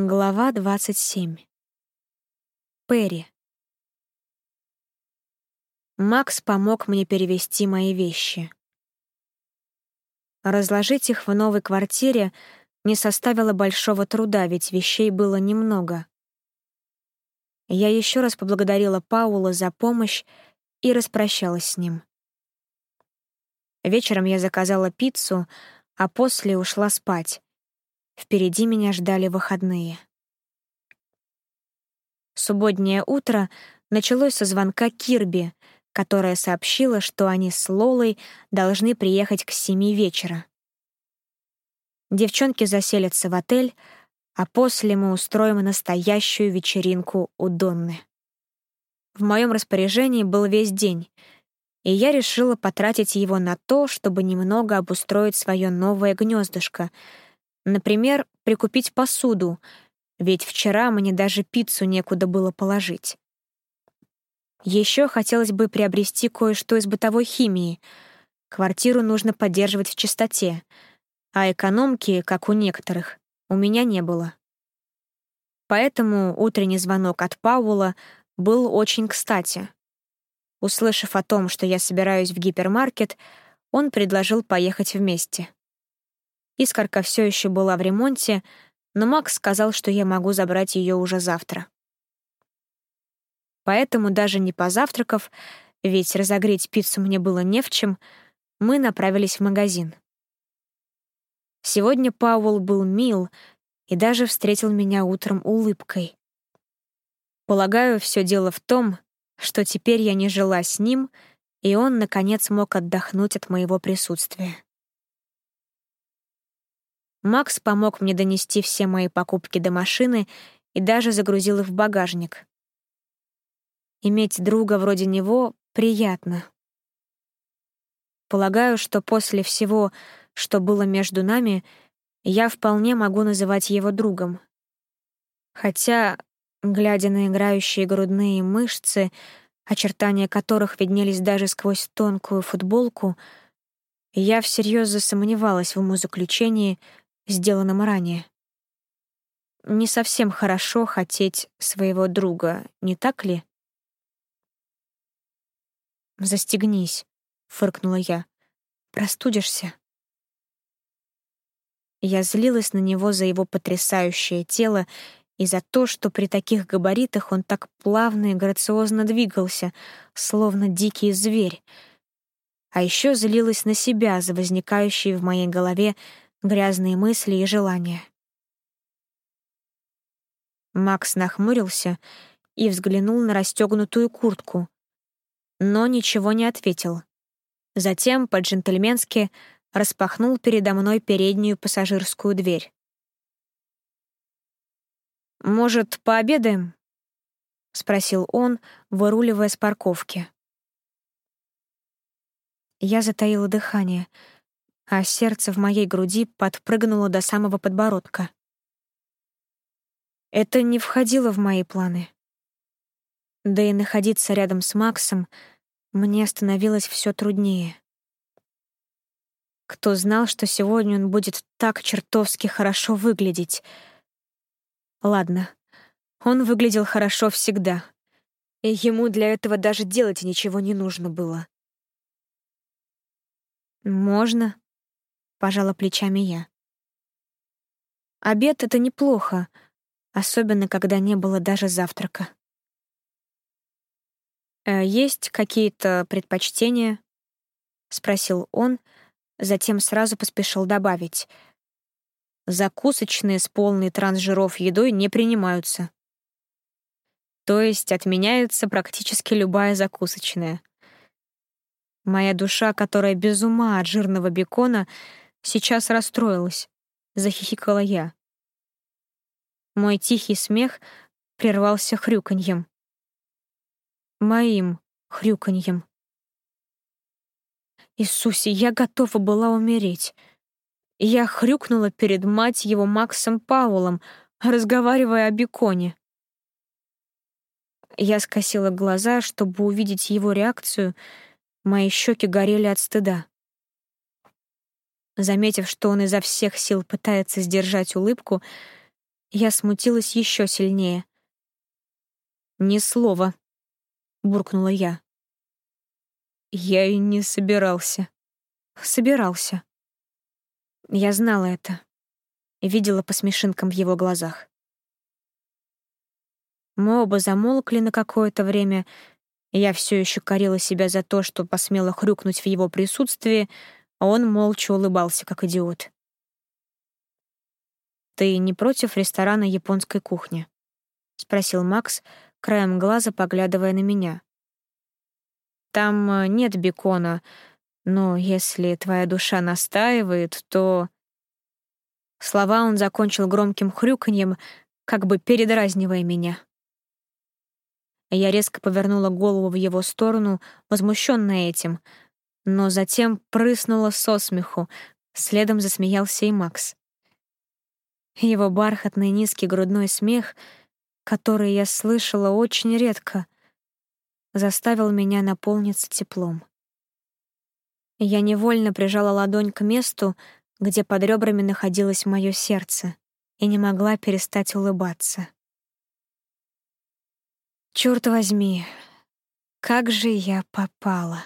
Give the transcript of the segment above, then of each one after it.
Глава 27. Перри. Макс помог мне перевести мои вещи. Разложить их в новой квартире не составило большого труда, ведь вещей было немного. Я еще раз поблагодарила Паула за помощь и распрощалась с ним. Вечером я заказала пиццу, а после ушла спать, Впереди меня ждали выходные. Субботнее утро началось со звонка Кирби, которая сообщила, что они с Лолой должны приехать к семи вечера. Девчонки заселятся в отель, а после мы устроим настоящую вечеринку у Донны. В моем распоряжении был весь день, и я решила потратить его на то, чтобы немного обустроить свое новое гнездышко — Например, прикупить посуду, ведь вчера мне даже пиццу некуда было положить. Еще хотелось бы приобрести кое-что из бытовой химии. Квартиру нужно поддерживать в чистоте, а экономки, как у некоторых, у меня не было. Поэтому утренний звонок от Паула был очень кстати. Услышав о том, что я собираюсь в гипермаркет, он предложил поехать вместе. Искорка все еще была в ремонте, но Макс сказал, что я могу забрать ее уже завтра. Поэтому, даже не позавтракав, ведь разогреть пиццу мне было не в чем, мы направились в магазин. Сегодня Пауэлл был мил и даже встретил меня утром улыбкой. Полагаю, все дело в том, что теперь я не жила с ним, и он, наконец, мог отдохнуть от моего присутствия. Макс помог мне донести все мои покупки до машины и даже загрузил их в багажник. Иметь друга вроде него приятно. Полагаю, что после всего, что было между нами, я вполне могу называть его другом. Хотя, глядя на играющие грудные мышцы, очертания которых виднелись даже сквозь тонкую футболку, я всерьез засомневалась в умозаключении, сделанном ранее. Не совсем хорошо хотеть своего друга, не так ли? «Застегнись», — фыркнула я. «Простудишься». Я злилась на него за его потрясающее тело и за то, что при таких габаритах он так плавно и грациозно двигался, словно дикий зверь. А еще злилась на себя за возникающие в моей голове грязные мысли и желания. Макс нахмурился и взглянул на расстегнутую куртку, но ничего не ответил. Затем по-джентльменски распахнул передо мной переднюю пассажирскую дверь. «Может, пообедаем?» — спросил он, выруливая с парковки. Я затаила дыхание — а сердце в моей груди подпрыгнуло до самого подбородка. Это не входило в мои планы. Да и находиться рядом с Максом мне становилось все труднее. Кто знал, что сегодня он будет так чертовски хорошо выглядеть? Ладно, он выглядел хорошо всегда, и ему для этого даже делать ничего не нужно было. «Можно», — пожала плечами я. Обед — это неплохо, особенно когда не было даже завтрака. «Э, «Есть какие-то предпочтения?» — спросил он, затем сразу поспешил добавить. «Закусочные с полной трансжиров едой не принимаются». То есть отменяется практически любая закусочная. Моя душа, которая без ума от жирного бекона, Сейчас расстроилась. Захихикала я. Мой тихий смех прервался хрюканьем. Моим хрюканьем. Иисусе, я готова была умереть. Я хрюкнула перед мать его Максом Паулом, разговаривая о беконе. Я скосила глаза, чтобы увидеть его реакцию. Мои щеки горели от стыда. Заметив, что он изо всех сил пытается сдержать улыбку, Я смутилась еще сильнее. «Ни слова», — буркнула я. «Я и не собирался». «Собирался». Я знала это. Видела по смешинкам в его глазах. Мы оба замолкли на какое-то время. Я все еще корила себя за то, что посмела хрюкнуть в его присутствии, он молча улыбался, как идиот. «Ты не против ресторана японской кухни?» — спросил Макс, краем глаза поглядывая на меня. «Там э, нет бекона, но если твоя душа настаивает, то...» Слова он закончил громким хрюканьем, как бы передразнивая меня. Я резко повернула голову в его сторону, возмущенная этим, но затем прыснула со смеху, следом засмеялся и Макс. Его бархатный низкий грудной смех, который я слышала очень редко, заставил меня наполниться теплом. Я невольно прижала ладонь к месту, где под ребрами находилось мое сердце, и не могла перестать улыбаться. Черт возьми, как же я попала.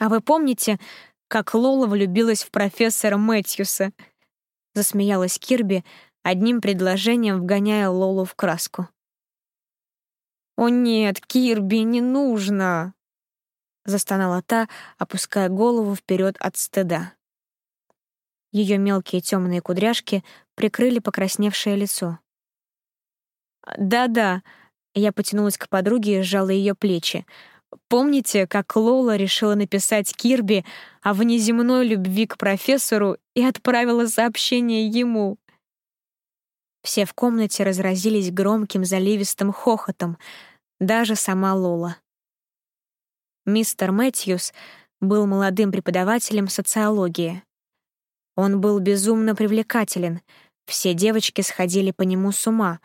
А вы помните, как Лола влюбилась в профессора Мэтьюса? Засмеялась Кирби, одним предложением вгоняя Лолу в краску. «О нет, Кирби, не нужно!» Застонала та, опуская голову вперед от стыда. Ее мелкие темные кудряшки прикрыли покрасневшее лицо. «Да-да», — я потянулась к подруге и сжала ее плечи. «Помните, как Лола решила написать Кирби о внеземной любви к профессору и отправила сообщение ему?» Все в комнате разразились громким заливистым хохотом, даже сама Лола. Мистер Мэтьюс был молодым преподавателем социологии. Он был безумно привлекателен. Все девочки сходили по нему с ума.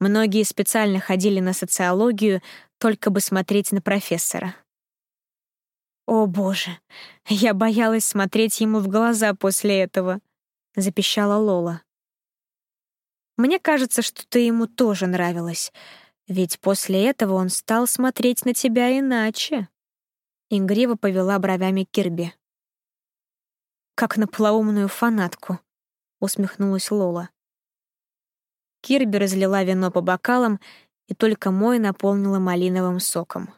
Многие специально ходили на социологию, только бы смотреть на профессора. «О, боже, я боялась смотреть ему в глаза после этого», — запищала Лола. «Мне кажется, что ты ему тоже нравилась, ведь после этого он стал смотреть на тебя иначе». Ингрива повела бровями Кирби как на полоумную фанатку», — усмехнулась Лола. Кирби разлила вино по бокалам, и только мой наполнила малиновым соком.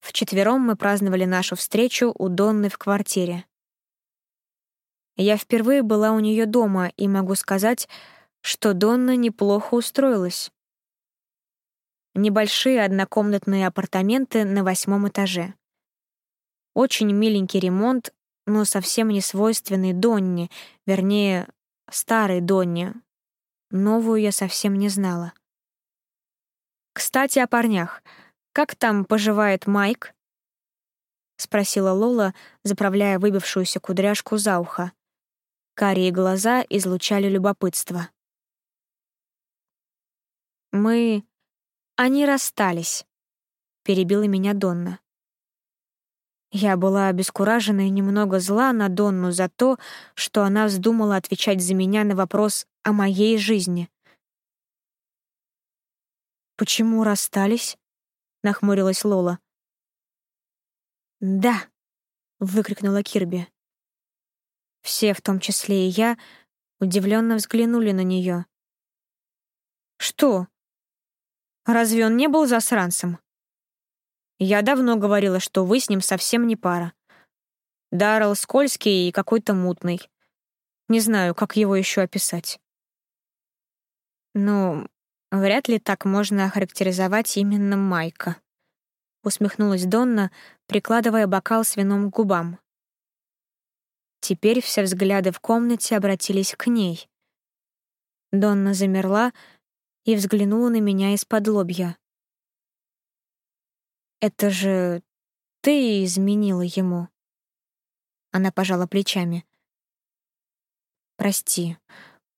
Вчетвером мы праздновали нашу встречу у Донны в квартире. Я впервые была у нее дома и могу сказать, что Донна неплохо устроилась. Небольшие однокомнатные апартаменты на восьмом этаже. Очень миленький ремонт но совсем не свойственный Донне, вернее, старой Донне. Новую я совсем не знала. «Кстати, о парнях. Как там поживает Майк?» — спросила Лола, заправляя выбившуюся кудряшку за ухо. Карие глаза излучали любопытство. «Мы... Они расстались», — перебила меня Донна. Я была обескуражена и немного зла на Донну за то, что она вздумала отвечать за меня на вопрос о моей жизни. «Почему расстались?» — нахмурилась Лола. «Да!» — выкрикнула Кирби. Все, в том числе и я, удивленно взглянули на нее. «Что? Разве он не был засранцем?» Я давно говорила, что вы с ним совсем не пара. Даррелл скользкий и какой-то мутный. Не знаю, как его еще описать. Ну, вряд ли так можно охарактеризовать именно Майка. Усмехнулась Донна, прикладывая бокал с вином к губам. Теперь все взгляды в комнате обратились к ней. Донна замерла и взглянула на меня из-под лобья. Это же ты изменила ему. Она пожала плечами. Прости.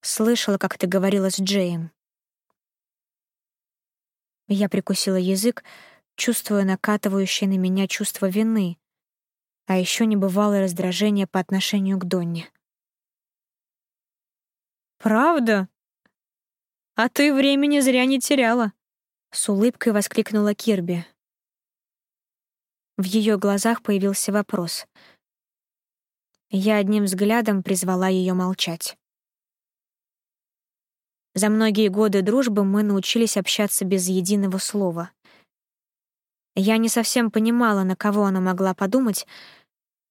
Слышала, как ты говорила с Джеем. Я прикусила язык, чувствуя накатывающее на меня чувство вины, а еще небывалое раздражение по отношению к Донне. «Правда? А ты времени зря не теряла!» С улыбкой воскликнула Кирби. В ее глазах появился вопрос. Я одним взглядом призвала ее молчать. За многие годы дружбы мы научились общаться без единого слова. Я не совсем понимала, на кого она могла подумать,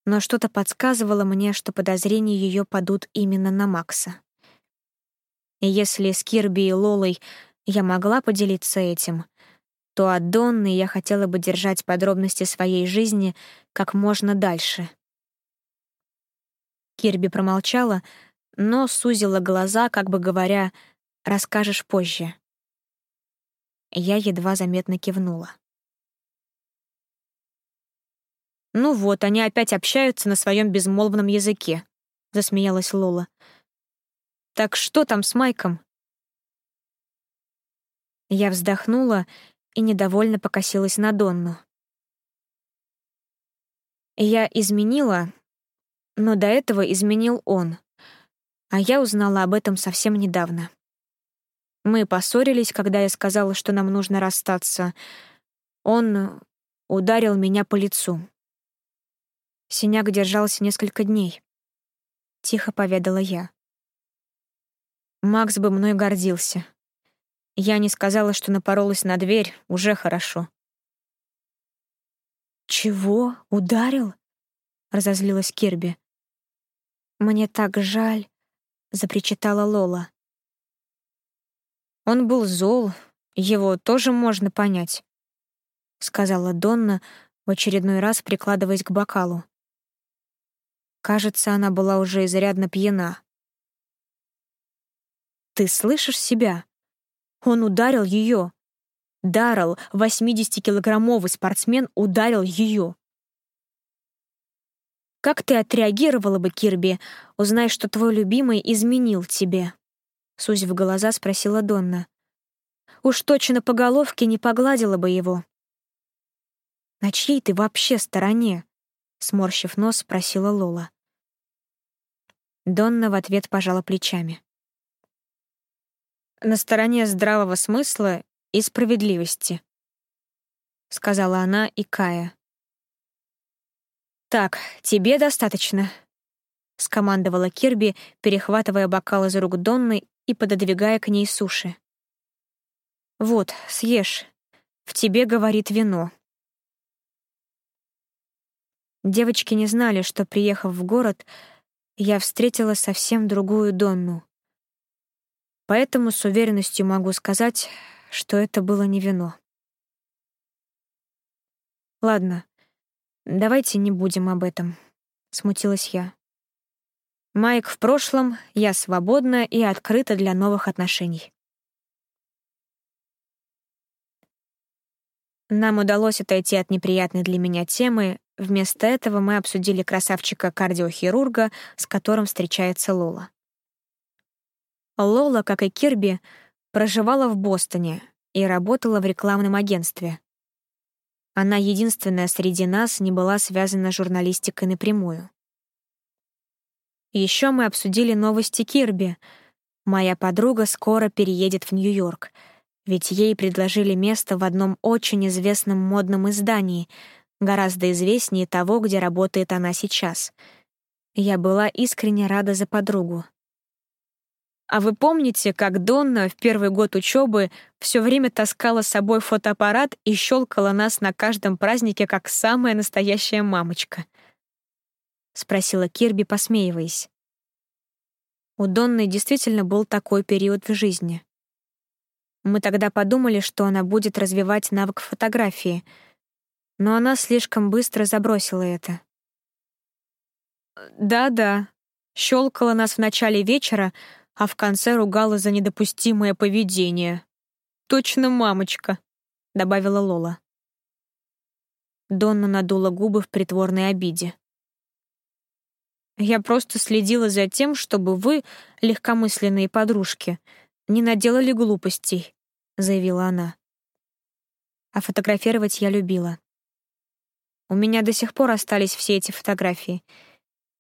но что-то подсказывало мне, что подозрения ее падут именно на Макса. И если с Кирби и Лолой я могла поделиться этим, то от Донны я хотела бы держать подробности своей жизни как можно дальше. Кирби промолчала, но сузила глаза, как бы говоря, «расскажешь позже». Я едва заметно кивнула. «Ну вот, они опять общаются на своем безмолвном языке», — засмеялась Лола. «Так что там с Майком?» Я вздохнула и недовольно покосилась на Донну. Я изменила, но до этого изменил он, а я узнала об этом совсем недавно. Мы поссорились, когда я сказала, что нам нужно расстаться. Он ударил меня по лицу. Синяк держался несколько дней. Тихо поведала я. Макс бы мной гордился. Я не сказала, что напоролась на дверь, уже хорошо. «Чего? Ударил?» — разозлилась Кирби. «Мне так жаль», — запричитала Лола. «Он был зол, его тоже можно понять», — сказала Донна, в очередной раз прикладываясь к бокалу. Кажется, она была уже изрядно пьяна. «Ты слышишь себя?» Он ударил ее. Даррелл, 80-килограммовый спортсмен, ударил ее. Как ты отреагировала бы, Кирби, узнай, что твой любимый изменил тебе? Сузив глаза, спросила Донна. Уж точно по головке не погладила бы его. На чьей ты вообще стороне? Сморщив нос, спросила Лола. Донна в ответ пожала плечами на стороне здравого смысла и справедливости», — сказала она, и Кая. «Так, тебе достаточно», — скомандовала Кирби, перехватывая бокал из рук Донны и пододвигая к ней суши. «Вот, съешь. В тебе говорит вино». Девочки не знали, что, приехав в город, я встретила совсем другую Донну. Поэтому с уверенностью могу сказать, что это было не вино. Ладно, давайте не будем об этом, смутилась я. Майк в прошлом, я свободна и открыта для новых отношений. Нам удалось отойти от неприятной для меня темы. Вместо этого мы обсудили красавчика-кардиохирурга, с которым встречается Лола. Лола, как и Кирби, проживала в Бостоне и работала в рекламном агентстве. Она единственная среди нас не была связана с журналистикой напрямую. Еще мы обсудили новости Кирби. Моя подруга скоро переедет в Нью-Йорк, ведь ей предложили место в одном очень известном модном издании, гораздо известнее того, где работает она сейчас. Я была искренне рада за подругу. А вы помните, как Донна в первый год учебы все время таскала с собой фотоаппарат и щелкала нас на каждом празднике как самая настоящая мамочка? Спросила Кирби, посмеиваясь. У Донны действительно был такой период в жизни. Мы тогда подумали, что она будет развивать навык фотографии, но она слишком быстро забросила это. Да-да, щелкала нас в начале вечера, а в конце ругала за недопустимое поведение. «Точно мамочка», — добавила Лола. Донна надула губы в притворной обиде. «Я просто следила за тем, чтобы вы, легкомысленные подружки, не наделали глупостей», — заявила она. А фотографировать я любила. У меня до сих пор остались все эти фотографии.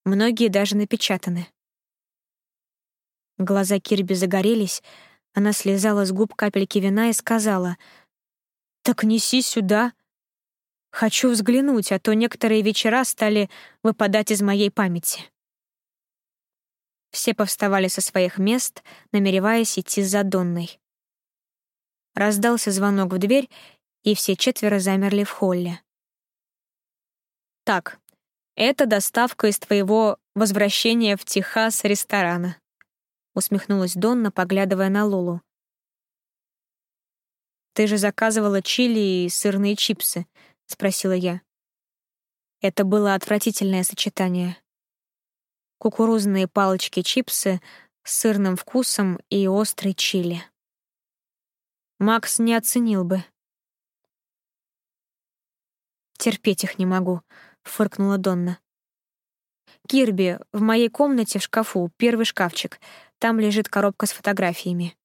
Многие даже напечатаны. Глаза Кирби загорелись, она слезала с губ капельки вина и сказала, «Так неси сюда. Хочу взглянуть, а то некоторые вечера стали выпадать из моей памяти». Все повставали со своих мест, намереваясь идти за Донной. Раздался звонок в дверь, и все четверо замерли в холле. «Так, это доставка из твоего возвращения в Техас ресторана», усмехнулась Донна, поглядывая на Лолу. «Ты же заказывала чили и сырные чипсы», — спросила я. Это было отвратительное сочетание. Кукурузные палочки-чипсы с сырным вкусом и острый чили. Макс не оценил бы. «Терпеть их не могу», — фыркнула Донна. «Кирби, в моей комнате в шкафу первый шкафчик. Там лежит коробка с фотографиями».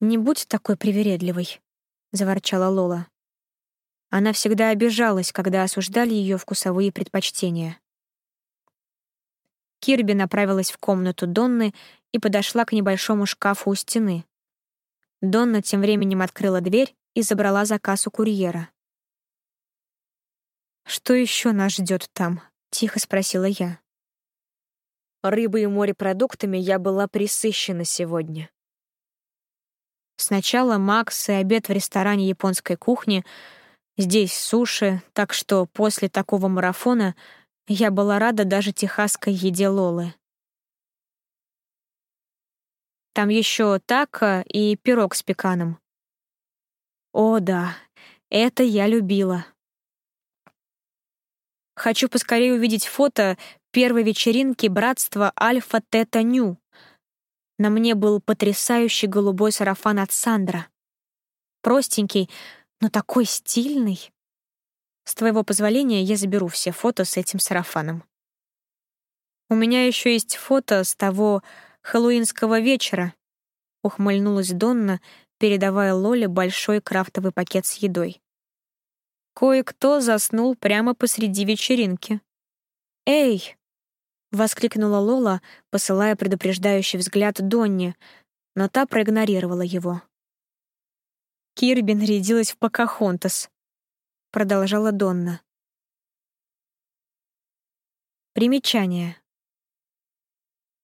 «Не будь такой привередливой», — заворчала Лола. Она всегда обижалась, когда осуждали ее вкусовые предпочтения. Кирби направилась в комнату Донны и подошла к небольшому шкафу у стены. Донна тем временем открыла дверь и забрала заказ у курьера. «Что еще нас ждет там?» — тихо спросила я. Рыбой и морепродуктами я была присыщена сегодня. Сначала Макс и обед в ресторане японской кухни, здесь суши, так что после такого марафона я была рада даже техасской еде Лолы. Там еще тако и пирог с пеканом. О, да, это я любила. Хочу поскорее увидеть фото первой вечеринки братства Альфа Тета Ню. На мне был потрясающий голубой сарафан от Сандра. Простенький, но такой стильный. С твоего позволения я заберу все фото с этим сарафаном. У меня еще есть фото с того хэллоуинского вечера, ухмыльнулась Донна, передавая Лоле большой крафтовый пакет с едой. Кое-кто заснул прямо посреди вечеринки. «Эй!» — воскликнула Лола, посылая предупреждающий взгляд Донне, но та проигнорировала его. Кирби нарядилась в Покахонтас, — продолжала Донна. Примечание.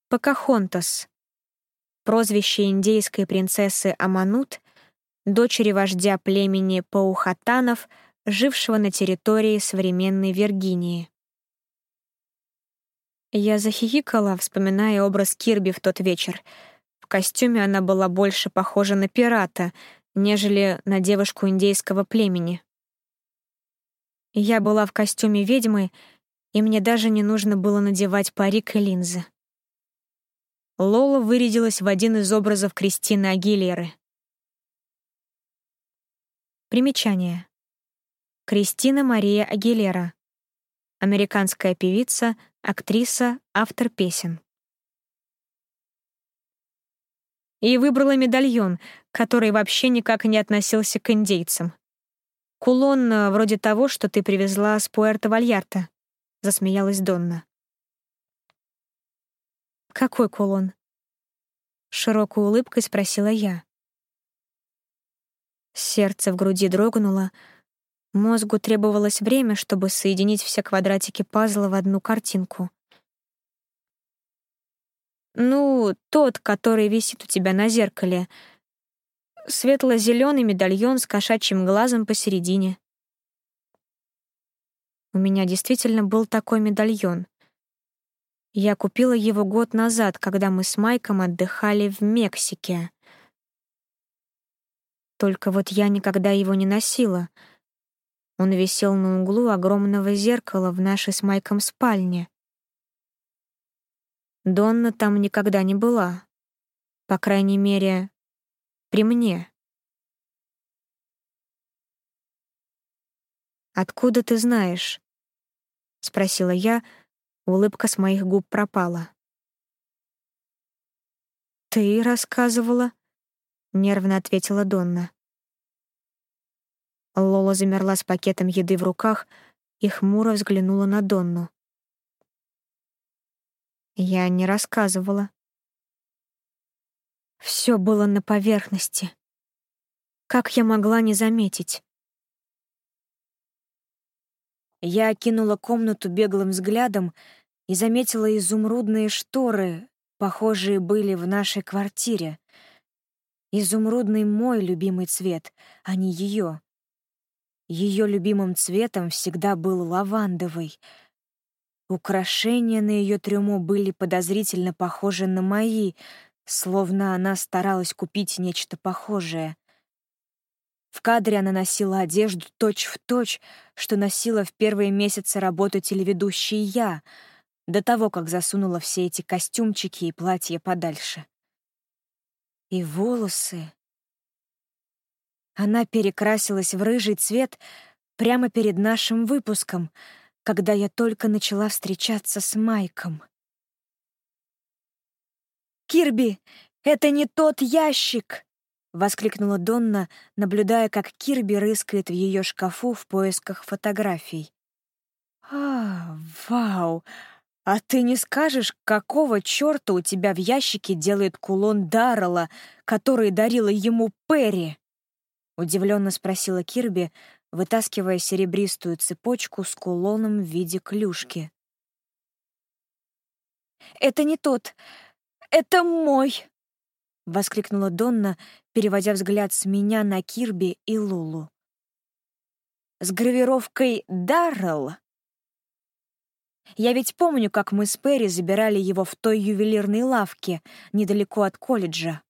Покахонтас. Прозвище индейской принцессы Аманут, дочери вождя племени Паухатанов — жившего на территории современной Виргинии. Я захихикала, вспоминая образ Кирби в тот вечер. В костюме она была больше похожа на пирата, нежели на девушку индейского племени. Я была в костюме ведьмы, и мне даже не нужно было надевать парик и линзы. Лола вырядилась в один из образов Кристины Агилеры. Примечание. Кристина Мария Агилера. Американская певица, актриса, автор песен. И выбрала медальон, который вообще никак не относился к индейцам. Кулон э, вроде того, что ты привезла с Пуэрто-Вальярта, засмеялась Донна. Какой кулон? Широкой улыбкой спросила я. Сердце в груди дрогнуло, Мозгу требовалось время, чтобы соединить все квадратики пазла в одну картинку. «Ну, тот, который висит у тебя на зеркале. Светло-зеленый медальон с кошачьим глазом посередине». У меня действительно был такой медальон. Я купила его год назад, когда мы с Майком отдыхали в Мексике. Только вот я никогда его не носила — он висел на углу огромного зеркала в нашей с Майком спальне. Донна там никогда не была. По крайней мере, при мне. «Откуда ты знаешь?» — спросила я, улыбка с моих губ пропала. «Ты рассказывала?» — нервно ответила Донна. Лола замерла с пакетом еды в руках и хмуро взглянула на Донну. «Я не рассказывала», Все было на поверхности. Как я могла не заметить? Я окинула комнату беглым взглядом и заметила изумрудные шторы, похожие были в нашей квартире. Изумрудный мой любимый цвет, а не ее. Ее любимым цветом всегда был лавандовый. Украшения на ее трюмо были подозрительно похожи на мои, словно она старалась купить нечто похожее. В кадре она носила одежду точь-в-точь, точь, что носила в первые месяцы работы телеведущей я, до того, как засунула все эти костюмчики и платья подальше. И волосы. Она перекрасилась в рыжий цвет прямо перед нашим выпуском, когда я только начала встречаться с Майком. «Кирби, это не тот ящик!» — воскликнула Донна, наблюдая, как Кирби рыскает в ее шкафу в поисках фотографий. «А, вау! А ты не скажешь, какого черта у тебя в ящике делает кулон Даррелла, который дарила ему Перри?» — удивленно спросила Кирби, вытаскивая серебристую цепочку с кулоном в виде клюшки. «Это не тот. Это мой!» — воскликнула Донна, переводя взгляд с меня на Кирби и Лулу. «С гравировкой «Даррелл»?» Я ведь помню, как мы с Перри забирали его в той ювелирной лавке недалеко от колледжа.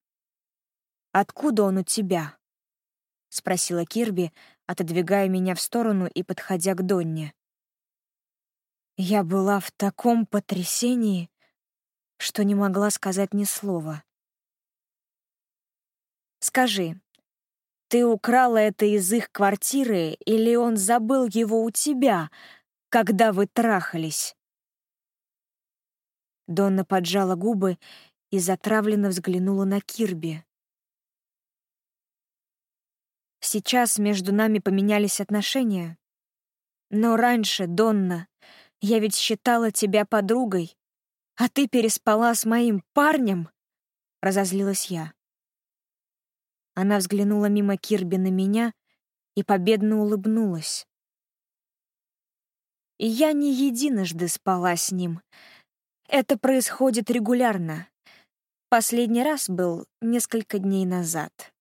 Откуда он у тебя? — спросила Кирби, отодвигая меня в сторону и подходя к Донне. Я была в таком потрясении, что не могла сказать ни слова. «Скажи, ты украла это из их квартиры или он забыл его у тебя, когда вы трахались?» Донна поджала губы и затравленно взглянула на Кирби. Сейчас между нами поменялись отношения. Но раньше, Донна, я ведь считала тебя подругой, а ты переспала с моим парнем, — разозлилась я. Она взглянула мимо Кирби на меня и победно улыбнулась. И я не единожды спала с ним. Это происходит регулярно. Последний раз был несколько дней назад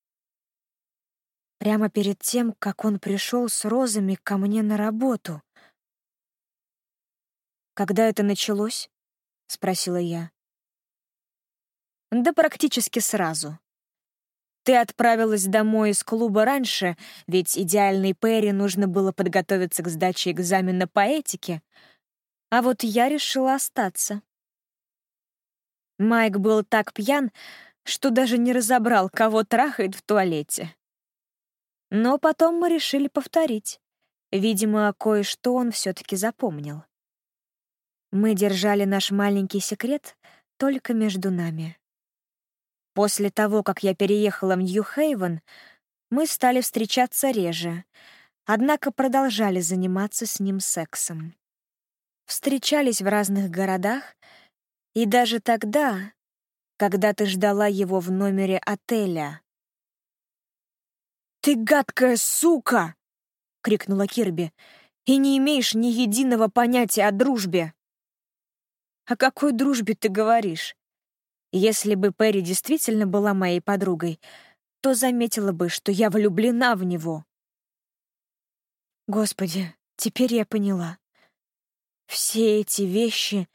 прямо перед тем, как он пришел с розами ко мне на работу. «Когда это началось?» — спросила я. «Да практически сразу. Ты отправилась домой из клуба раньше, ведь идеальной Перри нужно было подготовиться к сдаче экзамена по этике, а вот я решила остаться. Майк был так пьян, что даже не разобрал, кого трахает в туалете. Но потом мы решили повторить. Видимо, кое-что он все-таки запомнил. Мы держали наш маленький секрет только между нами. После того, как я переехала в Нью-Хейвен, мы стали встречаться реже, однако продолжали заниматься с ним сексом. Встречались в разных городах, и даже тогда, когда ты ждала его в номере отеля, «Ты гадкая сука!» — крикнула Кирби. «И не имеешь ни единого понятия о дружбе!» «О какой дружбе ты говоришь? Если бы Перри действительно была моей подругой, то заметила бы, что я влюблена в него». Господи, теперь я поняла. Все эти вещи,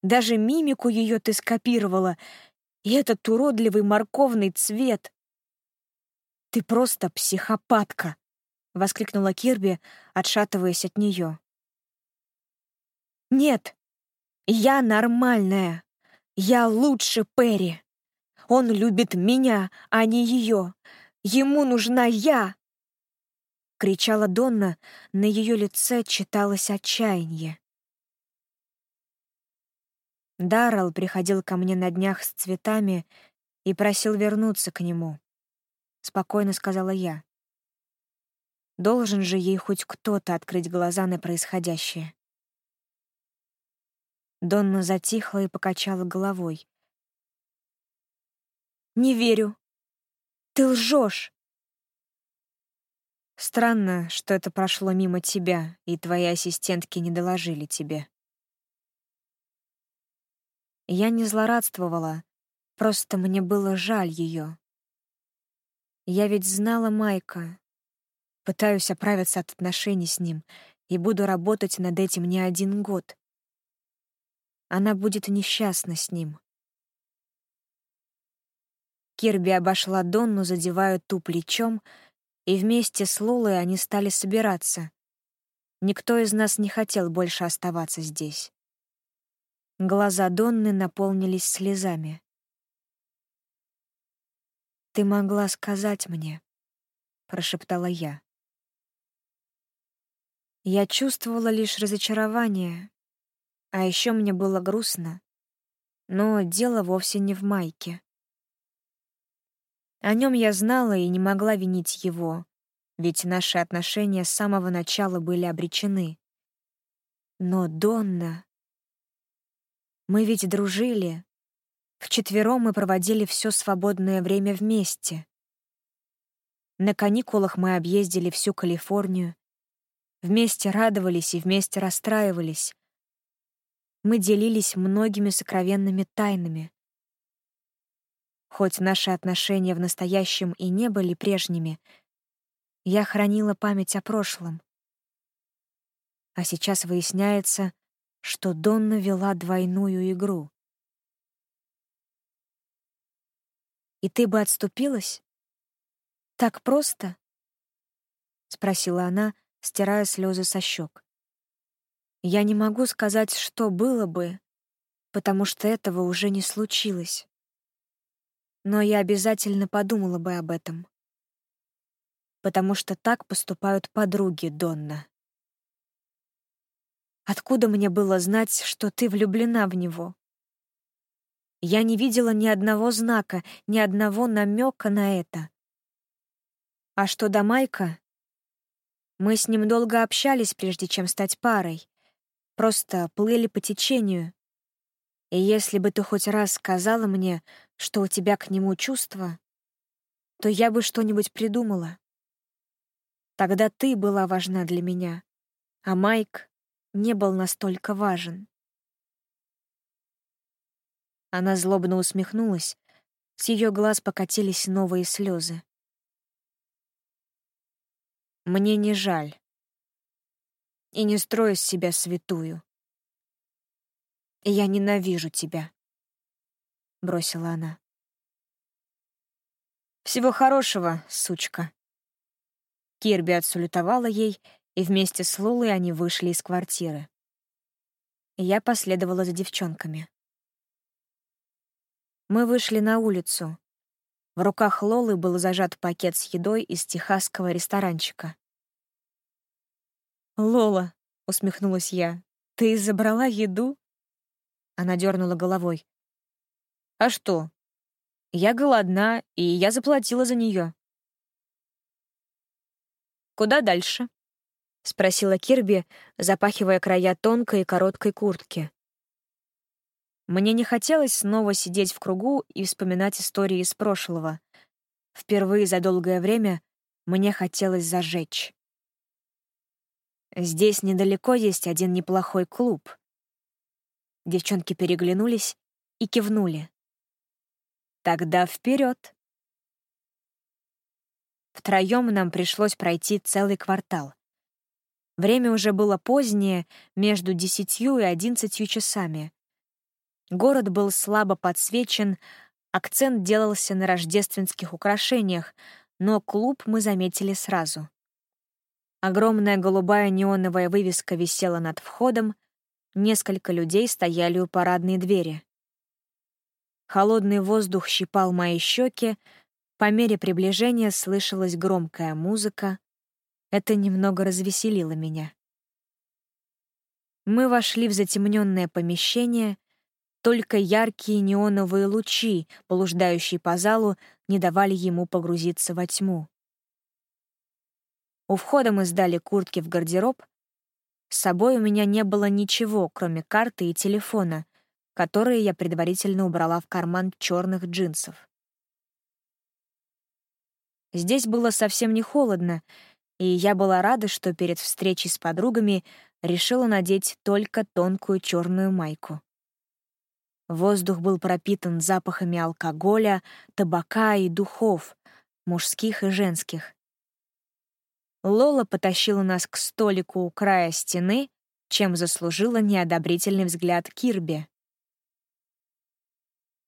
даже мимику ее ты скопировала, и этот уродливый морковный цвет. «Ты просто психопатка!» — воскликнула Кирби, отшатываясь от нее. «Нет, я нормальная. Я лучше Перри. Он любит меня, а не ее. Ему нужна я!» Кричала Донна, на ее лице читалось отчаяние. Даррелл приходил ко мне на днях с цветами и просил вернуться к нему. — спокойно сказала я. Должен же ей хоть кто-то открыть глаза на происходящее. Донна затихла и покачала головой. «Не верю. Ты лжешь!» Странно, что это прошло мимо тебя, и твои ассистентки не доложили тебе. Я не злорадствовала, просто мне было жаль ее. Я ведь знала Майка. Пытаюсь оправиться от отношений с ним и буду работать над этим не один год. Она будет несчастна с ним. Кирби обошла Донну, задевая ту плечом, и вместе с Лулой они стали собираться. Никто из нас не хотел больше оставаться здесь. Глаза Донны наполнились слезами. «Ты могла сказать мне», — прошептала я. Я чувствовала лишь разочарование, а еще мне было грустно. Но дело вовсе не в Майке. О нем я знала и не могла винить его, ведь наши отношения с самого начала были обречены. Но Донна... Мы ведь дружили, Вчетвером мы проводили все свободное время вместе. На каникулах мы объездили всю Калифорнию. Вместе радовались и вместе расстраивались. Мы делились многими сокровенными тайнами. Хоть наши отношения в настоящем и не были прежними, я хранила память о прошлом. А сейчас выясняется, что Донна вела двойную игру. И ты бы отступилась? Так просто? Спросила она, стирая слезы со щек. Я не могу сказать, что было бы, потому что этого уже не случилось. Но я обязательно подумала бы об этом. Потому что так поступают подруги, Донна. Откуда мне было знать, что ты влюблена в него? Я не видела ни одного знака, ни одного намека на это. А что до Майка? Мы с ним долго общались, прежде чем стать парой. Просто плыли по течению. И если бы ты хоть раз сказала мне, что у тебя к нему чувства, то я бы что-нибудь придумала. Тогда ты была важна для меня, а Майк не был настолько важен. Она злобно усмехнулась. С ее глаз покатились новые слезы. Мне не жаль. И не строю из себя святую. Я ненавижу тебя, — бросила она. Всего хорошего, сучка. Кирби отсулютовала ей, и вместе с Лулой они вышли из квартиры. Я последовала за девчонками. Мы вышли на улицу. В руках Лолы был зажат пакет с едой из техасского ресторанчика. «Лола», — усмехнулась я, — «ты забрала еду?» Она дернула головой. «А что? Я голодна, и я заплатила за нее. «Куда дальше?» — спросила Кирби, запахивая края тонкой и короткой куртки. Мне не хотелось снова сидеть в кругу и вспоминать истории из прошлого. Впервые за долгое время мне хотелось зажечь. Здесь недалеко есть один неплохой клуб. Девчонки переглянулись и кивнули. Тогда вперед. Втроем нам пришлось пройти целый квартал. Время уже было позднее, между десятью и одиннадцатью часами. Город был слабо подсвечен, акцент делался на рождественских украшениях, но клуб мы заметили сразу. Огромная голубая неоновая вывеска висела над входом, несколько людей стояли у парадной двери. Холодный воздух щипал мои щеки, по мере приближения слышалась громкая музыка. Это немного развеселило меня. Мы вошли в затемненное помещение, только яркие неоновые лучи, блуждающие по залу, не давали ему погрузиться во тьму. У входа мы сдали куртки в гардероб. С собой у меня не было ничего, кроме карты и телефона, которые я предварительно убрала в карман черных джинсов. Здесь было совсем не холодно, и я была рада, что перед встречей с подругами решила надеть только тонкую черную майку. Воздух был пропитан запахами алкоголя, табака и духов, мужских и женских. Лола потащила нас к столику у края стены, чем заслужила неодобрительный взгляд Кирби.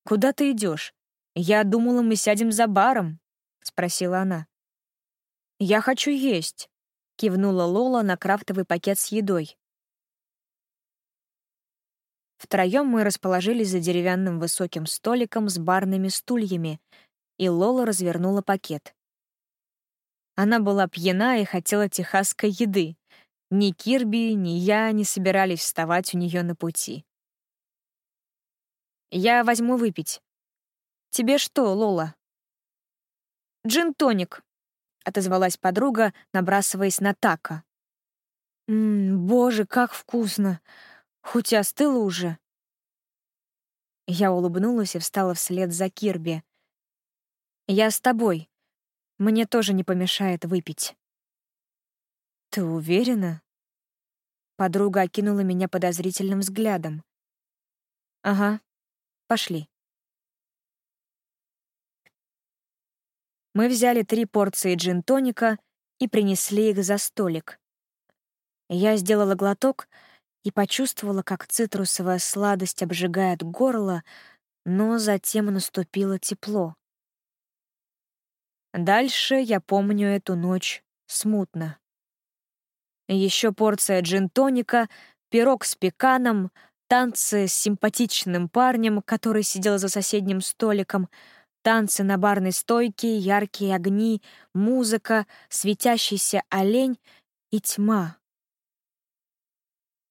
«Куда ты идешь? Я думала, мы сядем за баром», — спросила она. «Я хочу есть», — кивнула Лола на крафтовый пакет с едой. Втроем мы расположились за деревянным высоким столиком с барными стульями, и Лола развернула пакет. Она была пьяна и хотела техасской еды. Ни Кирби, ни я не собирались вставать у нее на пути. «Я возьму выпить. Тебе что, Лола?» «Джин-тоник», — отозвалась подруга, набрасываясь на тако. «Ммм, боже, как вкусно! Хоть и остыла уже». Я улыбнулась и встала вслед за Кирби. «Я с тобой. Мне тоже не помешает выпить». «Ты уверена?» Подруга окинула меня подозрительным взглядом. «Ага, пошли». Мы взяли три порции джин-тоника и принесли их за столик. Я сделала глоток и почувствовала, как цитрусовая сладость обжигает горло, но затем наступило тепло. Дальше я помню эту ночь смутно. Еще порция джин-тоника, пирог с пеканом, танцы с симпатичным парнем, который сидел за соседним столиком, танцы на барной стойке, яркие огни, музыка, светящийся олень и тьма.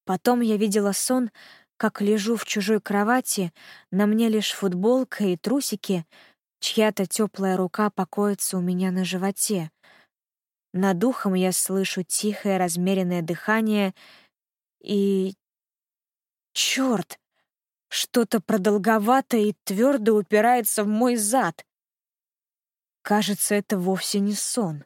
Потом я видела сон, как лежу в чужой кровати, на мне лишь футболка и трусики — Чья-то теплая рука покоится у меня на животе. Над духом я слышу тихое, размеренное дыхание и... Черт! Что-то продолговатое и твердо упирается в мой зад. Кажется, это вовсе не сон.